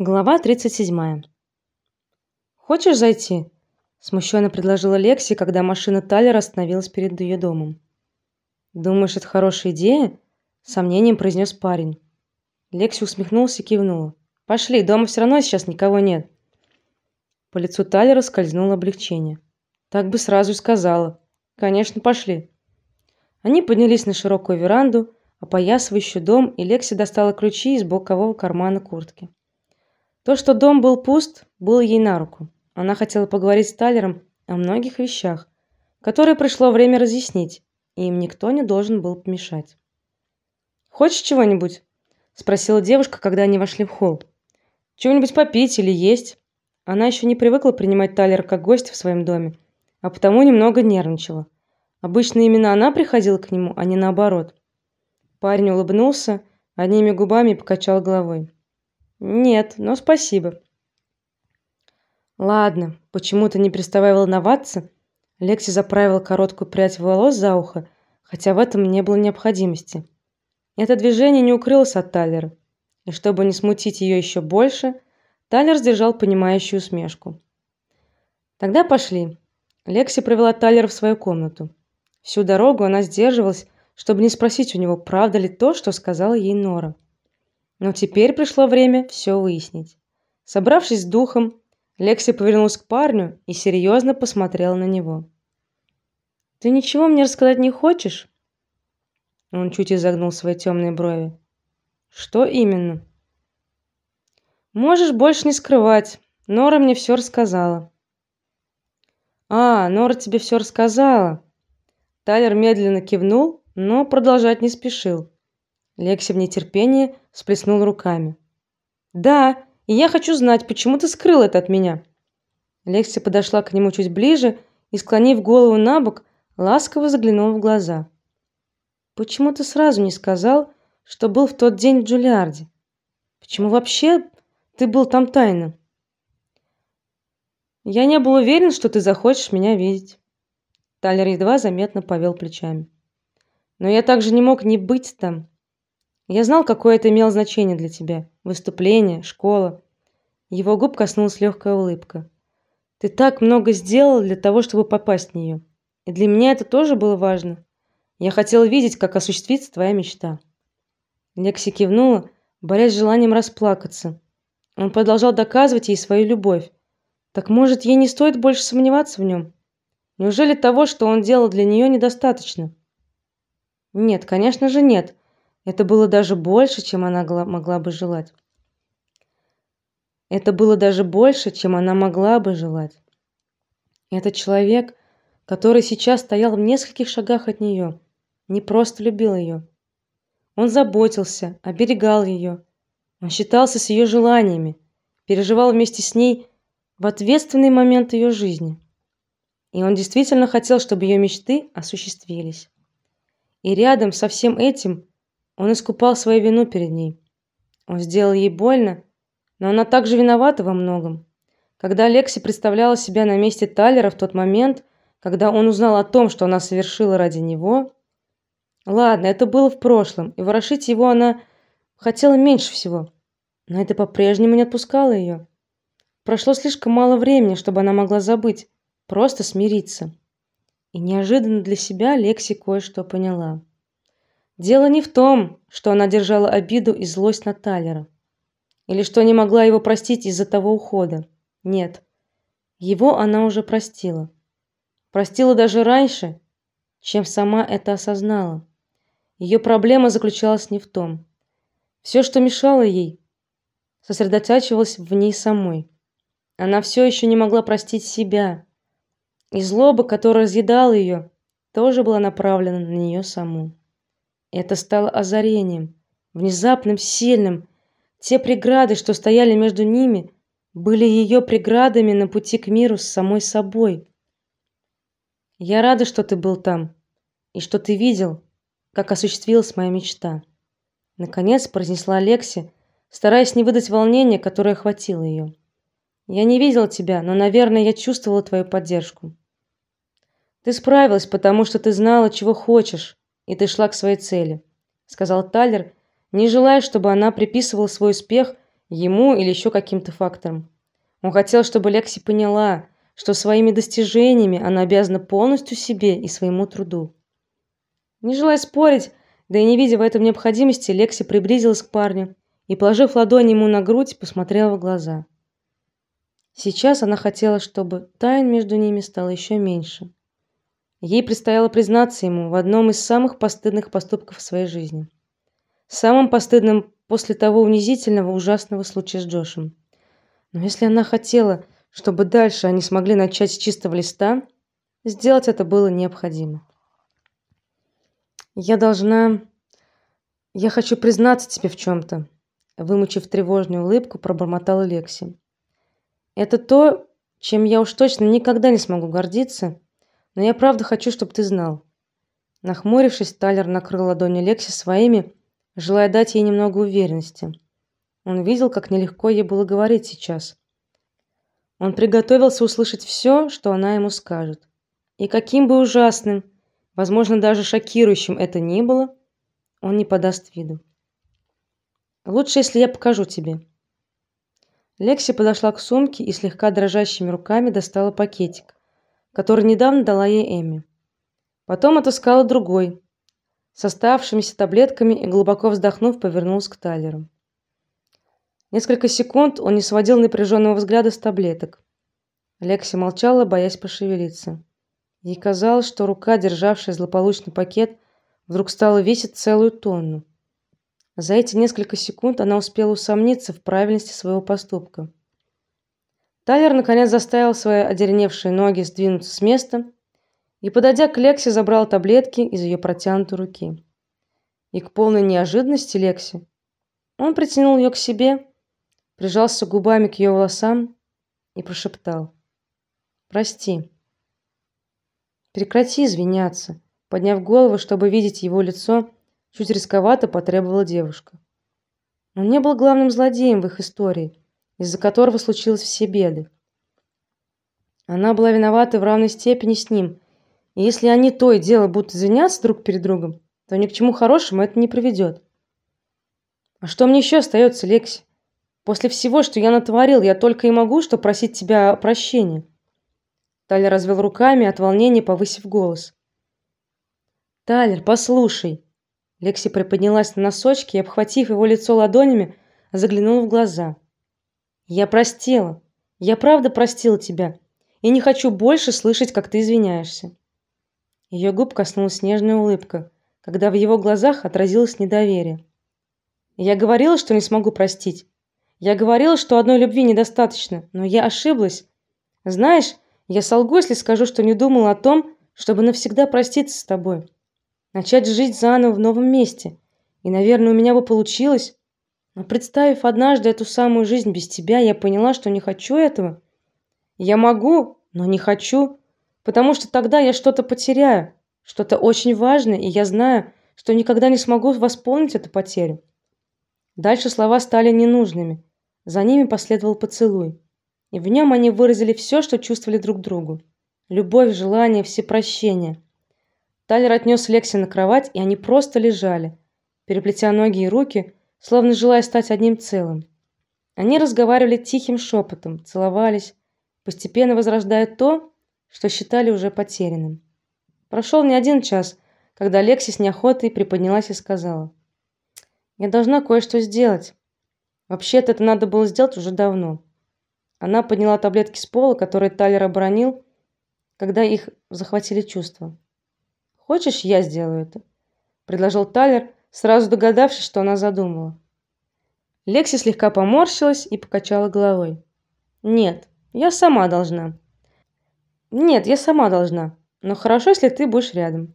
Глава 37. Хочешь зайти? смущенно предложила Лекси, когда машина Тайлера остановилась перед ее домом. Думаешь, это хорошая идея? с сомнением произнес парень. Лекси усмехнулся и кивнула. Пошли, дома все равно сейчас никого нет. По лицу Тайлера скользнуло облегчение. Так бы сразу и сказала. Конечно, пошли. Они поднялись на широкую веранду, опоясывающую дом, и Лекси достала ключи из бокового кармана куртки. То, что дом был пуст, было ей на руку. Она хотела поговорить с Тайлером о многих вещах, которые пришло время разъяснить, и им никто не должен был помешать. Хочешь чего-нибудь? спросила девушка, когда они вошли в холл. Чего-нибудь попить или есть? Она еще не привыкла принимать Тайлера как гостя в своем доме, а потому немного нервничала. Обычно именно она приходила к нему, а не наоборот. Парень улыбнулся одними губами покачал головой. Нет, но спасибо. Ладно, почему-то не переставая волноваться, Лекси заправила короткую прядь волос за ухо, хотя в этом не было необходимости. Это движение не укрылось от Тайлера, и чтобы не смутить ее еще больше, Тайлер сдержал понимающую усмешку. Тогда пошли. Лекси провела Тайлера в свою комнату. Всю дорогу она сдерживалась, чтобы не спросить у него, правда ли то, что сказала ей Нора. Но теперь пришло время все выяснить. Собравшись с духом, Лекси повернулась к парню и серьезно посмотрела на него. Ты ничего мне рассказать не хочешь? Он чуть изогнул свои темные брови. Что именно? Можешь больше не скрывать. Нора мне все рассказала. А, Нора тебе все рассказала. Тайлер медленно кивнул, но продолжать не спешил. Лекси в нетерпении сплеснул руками. Да, и я хочу знать, почему ты скрыл это от меня. Лекси подошла к нему чуть ближе и, склонив голову набок, ласково заглянула в глаза. Почему ты сразу не сказал, что был в тот день в Джулиарде? Почему вообще ты был там тайно? Я не был уверен, что ты захочешь меня видеть. Талер едва заметно повел плечами. Но я также не мог не быть там. Я знал, какое это имело значение для тебя. Выступление, школа. Его губ коснулась легкая улыбка. Ты так много сделал для того, чтобы попасть в нее. И для меня это тоже было важно. Я хотел видеть, как осуществится твоя мечта. Лекси кивнула, борясь с желанием расплакаться. Он продолжал доказывать ей свою любовь. Так может, ей не стоит больше сомневаться в нем? Неужели того, что он делал для нее, недостаточно? Нет, конечно же, нет. Это было даже больше, чем она могла бы желать. Это было даже больше, чем она могла бы желать. Этот человек, который сейчас стоял в нескольких шагах от нее, не просто любил ее. Он заботился, оберегал ее. Он считался с ее желаниями, переживал вместе с ней в ответственный момент ее жизни. И он действительно хотел, чтобы ее мечты осуществились. И рядом со всем этим он искупал свою вину перед ней. Он сделал ей больно, но она также виновата во многом. Когда Лекси представляла себя на месте Тайлера в тот момент, когда он узнал о том, что она совершила ради него, ладно, это было в прошлом, и ворошить его она хотела меньше всего, но это по-прежнему не отпускало ее. Прошло слишком мало времени, чтобы она могла забыть, просто смириться. И неожиданно для себя Лекси кое-что поняла. Дело не в том, что она держала обиду и злость на Тайлера, или что не могла его простить из-за того ухода. Нет. Его она уже простила. Простила даже раньше, чем сама это осознала. Ее проблема заключалась не в том. Все, что мешало ей, сосредотачивалось в ней самой. Она все еще не могла простить себя. И злоба, которая разъедала ее, тоже была направлена на нее саму. Это стало озарением, внезапным, сильным. Те преграды, что стояли между ними, были ее преградами на пути к миру с самой собой. Я рада, что ты был там и что ты видел, как осуществилась моя мечта, наконец произнесла Лекси, стараясь не выдать волнения, которое охватило ее. Я не видела тебя, но, наверное, я чувствовала твою поддержку. Ты справилась, потому что ты знала, чего хочешь, и ты шла к своей цели, сказал Тайлер, не желая, чтобы она приписывала свой успех ему или еще каким-то фактором. Он хотел, чтобы Лекси поняла, что своими достижениями она обязана полностью себе и своему труду. Не желая спорить, да и не видя в этом необходимости, Лекси приблизилась к парню и, положив ладонь ему на грудь, посмотрела в глаза. Сейчас она хотела, чтобы тайн между ними стало еще меньше. Ей предстояло признаться ему в одном из самых постыдных поступков в своей жизни. Самым постыдным после того унизительного, ужасного случая с Джошем. Но если она хотела, чтобы дальше они смогли начать с чистого листа, сделать это было необходимо. Я должна Я хочу признаться тебе в чем то вымучив тревожную улыбку, пробормотала Лекси. Это то, чем я уж точно никогда не смогу гордиться, но я правда хочу, чтобы ты знал. Нахмурившись, Тайлер накрыл ладони Лекси своими, желая дать ей немного уверенности. Он видел, как нелегко ей было говорить сейчас. Он приготовился услышать все, что она ему скажет. И каким бы ужасным, возможно, даже шокирующим это ни было, он не подаст виду. Лучше, если я покажу тебе. Лекси подошла к сумке и слегка дрожащими руками достала пакетик, который недавно дала ей Эми. Потом отыскала другой с оставшимися таблетками и глубоко вздохнув, повернулась к Тайлеру. Несколько секунд он не сводил напряженного взгляда с таблеток. Лекси молчала, боясь пошевелиться. Ей казалось, что рука, державшая злополучный пакет, вдруг стала весить целую тонну. За эти несколько секунд она успела усомниться в правильности своего поступка. Тайлер наконец заставил свои одеревневшие ноги сдвинуться с места и, подойдя к Лекси, забрал таблетки из ее протянутой руки. И к полной неожиданности Лекси он притянул ее к себе, прижался губами к ее волосам и прошептал: "Прости. Прекрати извиняться". Подняв голову, чтобы видеть его лицо, чуть рисковато потребовала девушка. Он не был главным злодеем в их истории, из-за которого случились все беды. Она была виновата в равной степени с ним. И если они то и дело будут извиняться друг перед другом, то ни к чему хорошему это не приведет. А что мне еще остается, Лекси? После всего, что я натворил, я только и могу что просить тебя прощения. Тайлер развел руками от волнения, повысив голос. Тайлер, послушай, Лекси приподнялась на носочки и, обхватив его лицо ладонями, заглянула в глаза. Я простила. Я правда простила тебя и не хочу больше слышать, как ты извиняешься. Ее губ коснулась нежная улыбка, когда в его глазах отразилось недоверие. Я говорила, что не смогу простить. Я говорила, что одной любви недостаточно, но я ошиблась. Знаешь, я солгу, если скажу, что не думала о том, чтобы навсегда проститься с тобой начать жить заново в новом месте. И, наверное, у меня бы получилось. Но представив однажды эту самую жизнь без тебя, я поняла, что не хочу этого. Я могу, но не хочу, потому что тогда я что-то потеряю, что-то очень важное, и я знаю, что никогда не смогу восполнить эту потерю. Дальше слова стали ненужными. За ними последовал поцелуй. И в нем они выразили все, что чувствовали друг другу: любовь, желание, всепрощение. Тайлер отнес Лекси на кровать, и они просто лежали, переплетя ноги и руки, словно желая стать одним целым. Они разговаривали тихим шепотом, целовались, постепенно возрождая то, что считали уже потерянным. Прошел не один час, когда Лекси с неохотой приподнялась и сказала: "Я должна кое-что сделать. Вообще-то это надо было сделать уже давно". Она подняла таблетки с пола, которые Тайлер обронил, когда их захватили чувства. Хочешь, я сделаю это, предложил Тайлер, сразу догадавшись, что она задумала. Лекси слегка поморщилась и покачала головой. Нет, я сама должна. Нет, я сама должна. Но хорошо, если ты будешь рядом.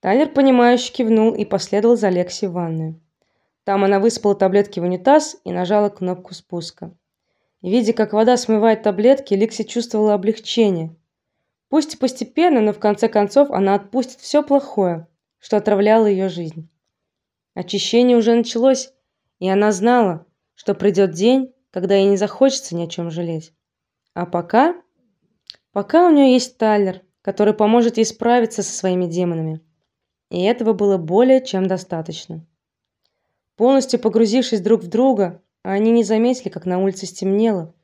Тайлер понимающе кивнул и последовал за Лекси в ванную. Там она высыпала таблетки в унитаз и нажала кнопку спуска. видя, как вода смывает таблетки, Лекси чувствовала облегчение. Пусть и постепенно, но в конце концов она отпустит все плохое, что отравляло ее жизнь. Очищение уже началось, и она знала, что придет день, когда ей не захочется ни о чем жалеть. А пока пока у нее есть Тайлер, который поможет ей справиться со своими демонами. И этого было более чем достаточно. Полностью погрузившись друг в друга, они не заметили, как на улице стемнело,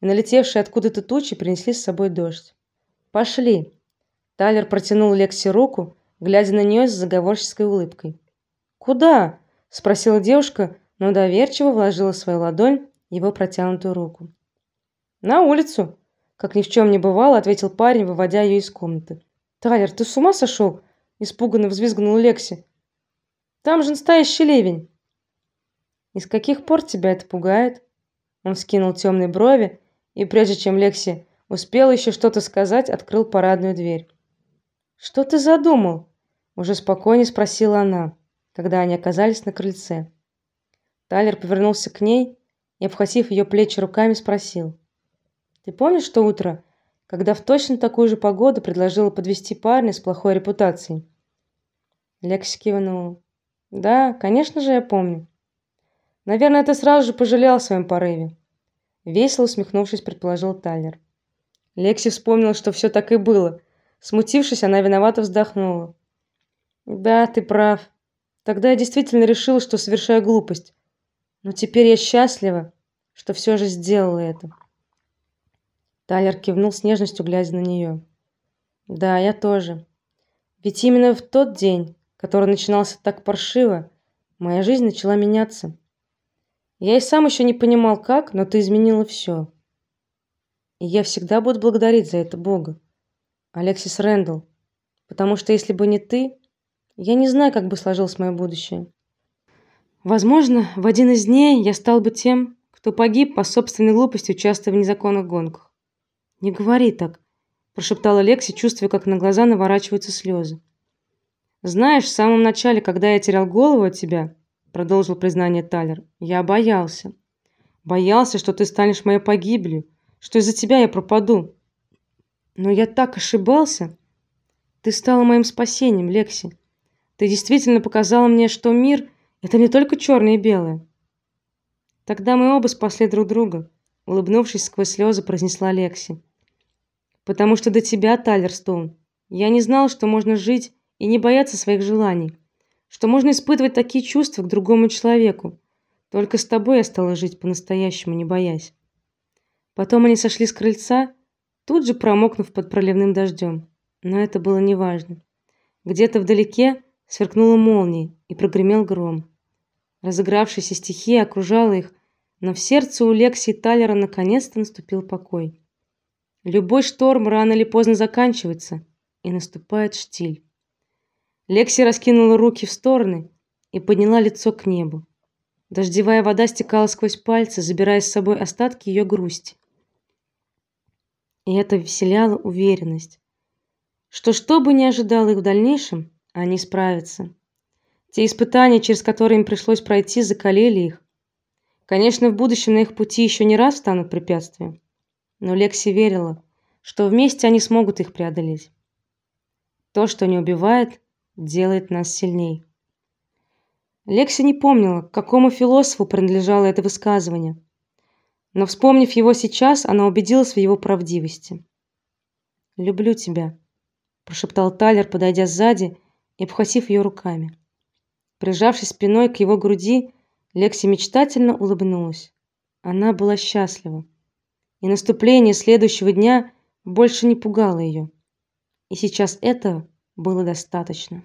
и налетевшие откуда-то тучи принесли с собой дождь. Пошли. Тайлер протянул Лекси руку, глядя на нее с заговорческой улыбкой. Куда? спросила девушка, но доверчиво вложила свою ладонь в его протянутую руку. На улицу, как ни в чем не бывало, ответил парень, выводя ее из комнаты. Тайлер, ты с ума сошел? испуганно взвизгнула Лекси. Там же настоящий ливень. И с каких пор тебя это пугает? Он скинул темные брови и прежде чем Лекси успела еще что-то сказать, открыл парадную дверь. Что ты задумал? уже спокойнее спросила она, когда они оказались на крыльце. Тайлер повернулся к ней и, обхватив ее плечи руками, спросил: "Ты помнишь то утро, когда в точно такую же погоду предложила подвести парня с плохой репутацией?" Лекси кивнула. "Да, конечно же, я помню. Наверное, ты сразу же пожалел о своем порыве. Весело усмехнувшись, предположил Тайлер. Лекси вспомнила, что все так и было. Смутившись, она виновато вздохнула. Да, ты прав. Тогда я действительно решила, что совершаю глупость. Но теперь я счастлива, что все же сделала это. Тайлер кивнул с нежностью, глядя на нее. Да, я тоже. Ведь именно в тот день, который начинался так паршиво, моя жизнь начала меняться. Я и сам еще не понимал как, но ты изменила все. И я всегда буду благодарить за это Бога. Алексис Рэндалл, потому что если бы не ты, я не знаю, как бы сложилось мое будущее. Возможно, в один из дней я стал бы тем, кто погиб по собственной глупости, участвуя в незаконных гонках. Не говори так, прошептала Лекси, чувствуя, как на глаза наворачиваются слезы. Знаешь, в самом начале, когда я терял голову от тебя, продолжил признание Талер. Я боялся. Боялся, что ты станешь моей погибелью, что из-за тебя я пропаду. Но я так ошибался. Ты стала моим спасением, Лекси. Ты действительно показала мне, что мир это не только черное и белое. Тогда мы оба спасли друг друга, улыбнувшись сквозь слезы, произнесла Лекси. Потому что до тебя, Тайлер Стоун, я не знал, что можно жить и не бояться своих желаний что можно испытывать такие чувства к другому человеку. Только с тобой я стала жить по-настоящему, не боясь. Потом они сошли с крыльца, тут же промокнув под проливным дождем. Но это было неважно. Где-то вдалеке сверкнула молния и прогремел гром. Разыгравшаяся стихия окружала их, но в сердце у Лекси и Талера наконец-то наступил покой. Любой шторм рано или поздно заканчивается, и наступает штиль. Лекси раскинула руки в стороны и подняла лицо к небу. Дождевая вода стекала сквозь пальцы, забирая с собой остатки ее грусти. И это вселяло уверенность, что что бы ни ожидало их в дальнейшем, они справятся. Те испытания, через которые им пришлось пройти, закалили их. Конечно, в будущем на их пути еще не раз станут препятствия, но Лекси верила, что вместе они смогут их преодолеть. То, что не убивает, делает нас сильней. Лекси не помнила, к какому философу принадлежало это высказывание, но вспомнив его сейчас, она убедилась в его правдивости. "Люблю тебя", прошептал Тайлер, подойдя сзади и обхватив ее руками. Прижавшись спиной к его груди, Лекси мечтательно улыбнулась. Она была счастлива. И наступление следующего дня больше не пугало ее. И сейчас этого было достаточно.